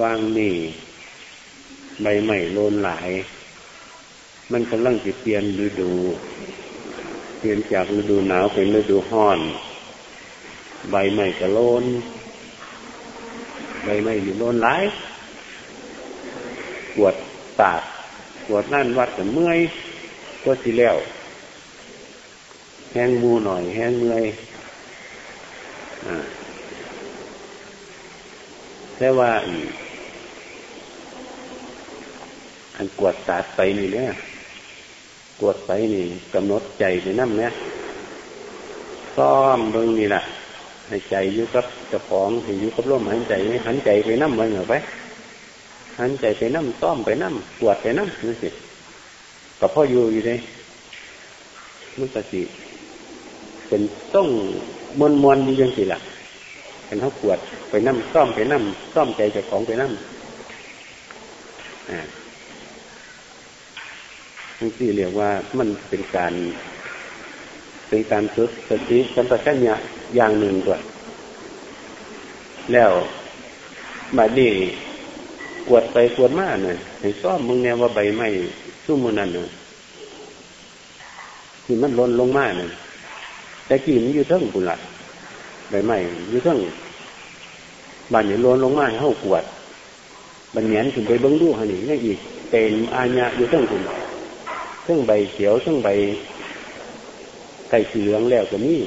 วางนี่ใบใหม่โลนหลาย มันกำลังจะเปลี่ยนฤดู เปลี่ยนจากฤดูหนาวเป็นฤดูห้อน ใบใหม่ก็โลน ใบใหม่อยู่โลนหลายปวดตาดปวดนั่นวัดแต่เมื่อยก็สิแล้วแห้งมูหน่อย แห้งเมื่อย แต่ว่าอันกวดตาดไปนี่เนี่ยกวดไปนี่กำหนดใจไปนั่นเนี่ยซ้อมเบิ่งนี่แหละให้ใจอยู่กับเจ้าของให้อยู่กับลมหันใจหันใจไปนั่มมันเหรอไปหันใจไปนั่มซ้อมไปนั่มกวดไปนั่มนี่สิกับพ่ออยู่อยู่เลยมันก็สิเป็นต้องมวนมวนดียังสิล่ะ เป็นเขาปวดไปนั่มซ่อมไปนั่มซ่อมใจเจ้าของไปนั่มอ่าทั้งที่เรียกว่ามันเป็นการเป็นการฝึกสติสัมปชัญญะอย่างหนึ่งด้วยแล้วบัดนี้กวดไปกวดมาเนี่ยให้ซ่อมมึงเนี่ยว่าใบไม้สู้มือนั่นเนี่ยที่มันล้นลงมาเนี่ยแต่กี่มันอยู่เท่งกุหลาบ ใบไม้อยู่เท่งบานอยู่ล้นลงมาให้เข้ากวดบันเนียนถึงไปเบิ้งดูฮะนี่ยังอีกเป็นอาญะอยู่เท่งกุหลาบเท่งใบเขียวเท่งใบไก่สีเหลืองแล้วก็นี่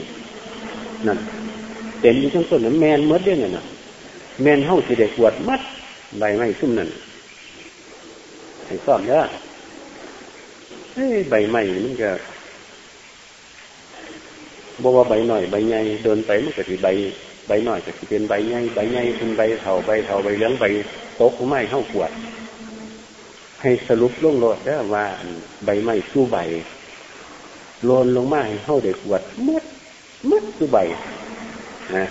นั่นเต็มอยู่ทั้งต้นนั้นแมนเมื่อเดือนน่ะแมนเข้าสิเด็กกวดมัดใบไม้ซุ่มนั่นให้ซ่อมเยอะใบไม้มันก็ บอกว่าใบหน่อยใบใหญ่เดินไปมันก็สิใบใบหน่อยก็สิเป็นใบใหญ่ใบใหญ่เป็นใบเถาใบเถาใบเลี้ยงใบโต๊ะไม้เข้าขวด ให้สรุปลงโลดได้ว่า ใบไม้สู้ใบโลนลงมาให้เข้าเด็กขวดมืดมืดสู้ใบนะ